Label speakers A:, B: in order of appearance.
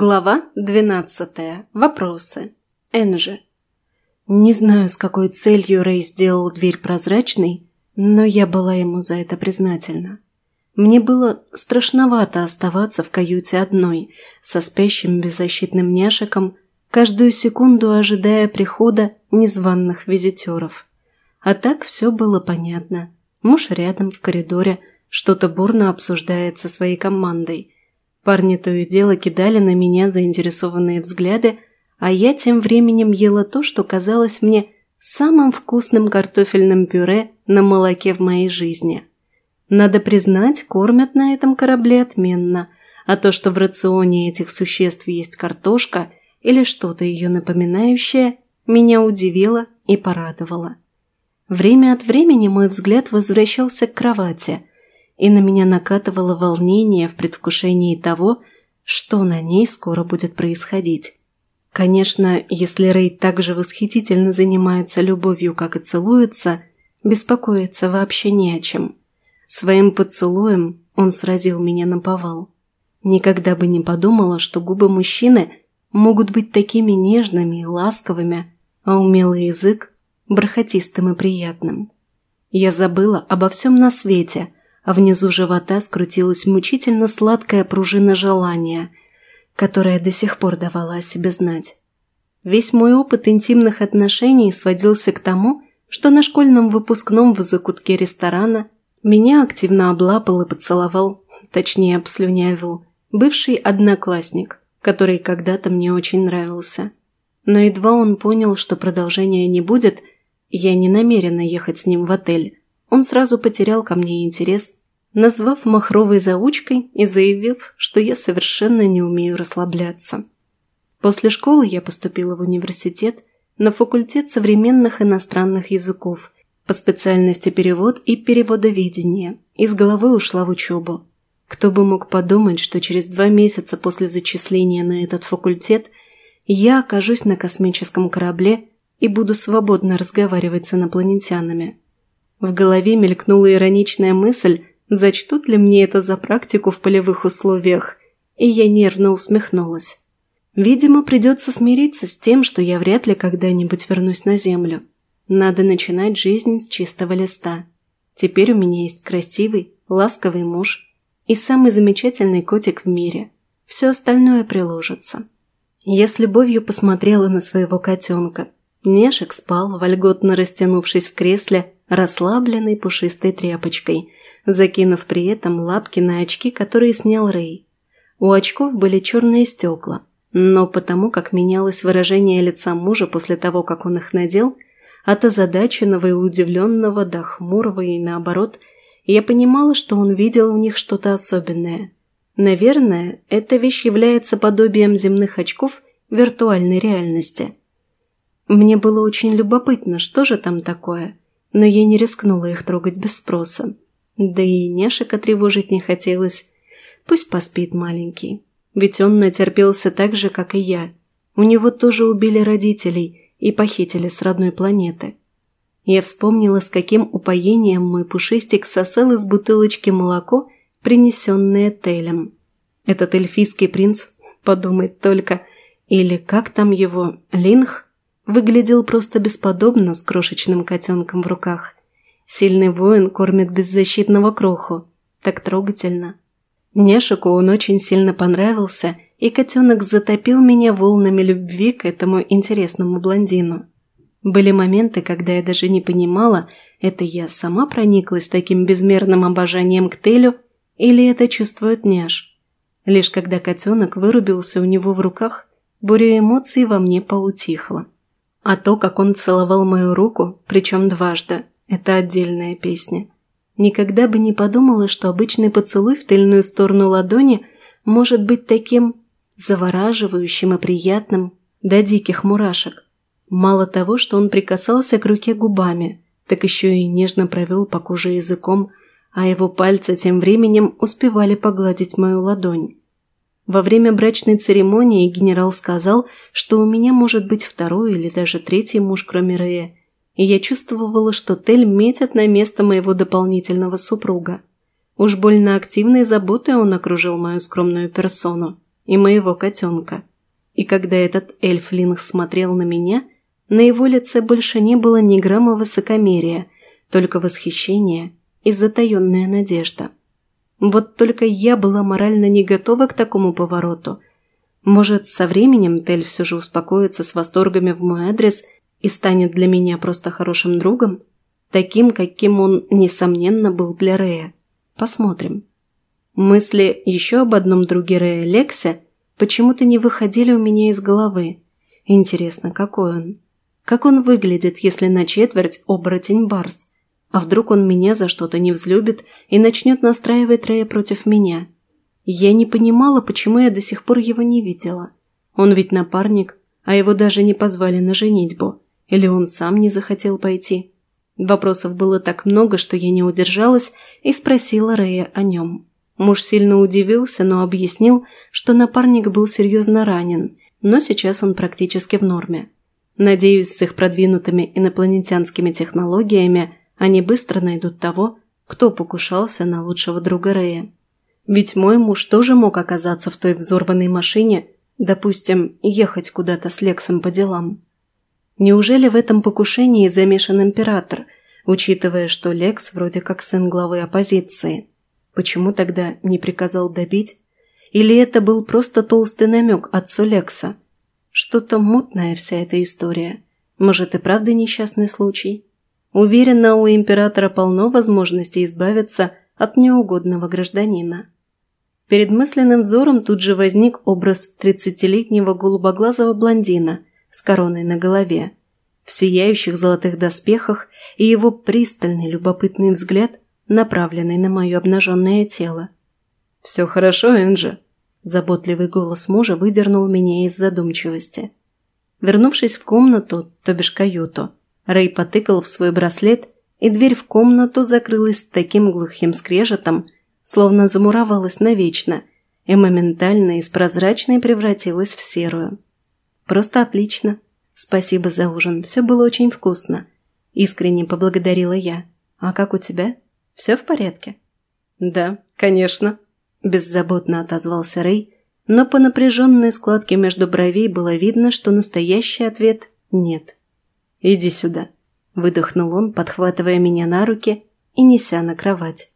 A: Глава 12. Вопросы. Энджи. Не знаю, с какой целью Рэй сделал дверь прозрачной, но я была ему за это признательна. Мне было страшновато оставаться в каюте одной, со спящим беззащитным няшиком, каждую секунду ожидая прихода незваных визитеров. А так все было понятно. Муж рядом в коридоре, что-то бурно обсуждает со своей командой – Парни то и дело кидали на меня заинтересованные взгляды, а я тем временем ела то, что казалось мне самым вкусным картофельным пюре на молоке в моей жизни. Надо признать, кормят на этом корабле отменно, а то, что в рационе этих существ есть картошка или что-то ее напоминающее, меня удивило и порадовало. Время от времени мой взгляд возвращался к кровати, и на меня накатывало волнение в предвкушении того, что на ней скоро будет происходить. Конечно, если Рэй так же восхитительно занимается любовью, как и целуется, беспокоиться вообще не о чем. Своим поцелуем он сразил меня на повал. Никогда бы не подумала, что губы мужчины могут быть такими нежными и ласковыми, а умелый язык – бархатистым и приятным. Я забыла обо всем на свете – а внизу живота скрутилась мучительно сладкая пружина желания, которая до сих пор давала о себе знать. Весь мой опыт интимных отношений сводился к тому, что на школьном выпускном в закутке ресторана меня активно облапал и поцеловал, точнее обслюнявил, бывший одноклассник, который когда-то мне очень нравился. Но едва он понял, что продолжения не будет, я не намерена ехать с ним в отель. Он сразу потерял ко мне интерес назвав махровой заучкой и заявив, что я совершенно не умею расслабляться. После школы я поступила в университет на факультет современных иностранных языков по специальности перевод и переводоведение и с головой ушла в учебу. Кто бы мог подумать, что через два месяца после зачисления на этот факультет я окажусь на космическом корабле и буду свободно разговаривать с инопланетянами. В голове мелькнула ироничная мысль, Зачтут ли мне это за практику в полевых условиях? И я нервно усмехнулась. Видимо, придется смириться с тем, что я вряд ли когда-нибудь вернусь на Землю. Надо начинать жизнь с чистого листа. Теперь у меня есть красивый, ласковый муж и самый замечательный котик в мире. Все остальное приложится. Я с любовью посмотрела на своего котенка. Нешек спал, вольготно растянувшись в кресле, расслабленной пушистой тряпочкой – закинув при этом лапки на очки, которые снял Рэй. У очков были черные стекла, но потому как менялось выражение лица мужа после того, как он их надел, от озадаченного и удивленного до хмурого и наоборот, я понимала, что он видел в них что-то особенное. Наверное, эта вещь является подобием земных очков виртуальной реальности. Мне было очень любопытно, что же там такое, но я не рискнула их трогать без спроса. Да и Нешика тревожить не хотелось. Пусть поспит маленький. Ведь он натерпелся так же, как и я. У него тоже убили родителей и похитили с родной планеты. Я вспомнила, с каким упоением мой пушистик сосал из бутылочки молоко, принесенное Телем. Этот эльфийский принц, подумать только, или как там его, Линх, выглядел просто бесподобно с крошечным котенком в руках. Сильный воин кормит беззащитного кроху. Так трогательно. Нешику он очень сильно понравился, и котенок затопил меня волнами любви к этому интересному блондину. Были моменты, когда я даже не понимала, это я сама прониклась таким безмерным обожанием к Телю, или это чувствует няш. Лишь когда котенок вырубился у него в руках, буря эмоций во мне поутихла. А то, как он целовал мою руку, причем дважды, это отдельная песня. Никогда бы не подумала, что обычный поцелуй в тыльную сторону ладони может быть таким завораживающим и приятным до диких мурашек. Мало того, что он прикасался к руке губами, так еще и нежно провел по коже языком, а его пальцы тем временем успевали погладить мою ладонь. Во время брачной церемонии генерал сказал, что у меня может быть второй или даже третий муж, кроме Рея, и я чувствовала, что Тель метит на место моего дополнительного супруга. Уж больно активной заботой он окружил мою скромную персону. и моего котенка. И когда этот эльф Линг смотрел на меня, на его лице больше не было ни грамма высокомерия, только восхищение и затаенная надежда. Вот только я была морально не готова к такому повороту. Может, со временем Тель все же успокоится с восторгами в мой адрес и станет для меня просто хорошим другом? Таким, каким он, несомненно, был для Рея. Посмотрим. Мысли еще об одном друге Рея Лексе почему-то не выходили у меня из головы. Интересно, какой он? Как он выглядит, если на четверть оборотень Барс? А вдруг он меня за что-то не взлюбит и начнет настраивать Рея против меня? Я не понимала, почему я до сих пор его не видела. Он ведь напарник, а его даже не позвали на женитьбу. Или он сам не захотел пойти? Вопросов было так много, что я не удержалась и спросила Рэя о нем. Муж сильно удивился, но объяснил, что напарник был серьезно ранен, но сейчас он практически в норме. Надеюсь, с их продвинутыми инопланетянскими технологиями они быстро найдут того, кто покушался на лучшего друга Рэя. Ведь мой муж тоже мог оказаться в той взорванной машине, допустим, ехать куда-то с Лексом по делам. Неужели в этом покушении замешан император, учитывая, что Лекс вроде как сын главы оппозиции? Почему тогда не приказал добить? Или это был просто толстый намек отцу Лекса? Что-то мутная вся эта история. Может и правда несчастный случай? Уверена, у императора полно возможностей избавиться от неугодного гражданина. Перед мысленным взором тут же возник образ тридцатилетнего голубоглазого блондина с короной на голове, в сияющих золотых доспехах и его пристальный любопытный взгляд, направленный на мое обнаженное тело. «Все хорошо, Энджи», – заботливый голос мужа выдернул меня из задумчивости. Вернувшись в комнату, то бишь каюту, Рэй потыкал в свой браслет, и дверь в комнату закрылась с таким глухим скрежетом, словно замуровалась навечно, и моментально из прозрачной превратилась в серую. «Просто отлично. Спасибо за ужин, все было очень вкусно», – искренне поблагодарила я. «А как у тебя? Все в порядке?» «Да, конечно», – беззаботно отозвался Рэй, но по напряженной складке между бровей было видно, что настоящий ответ – нет. «Иди сюда», – выдохнул он, подхватывая меня на руки и неся на кровать.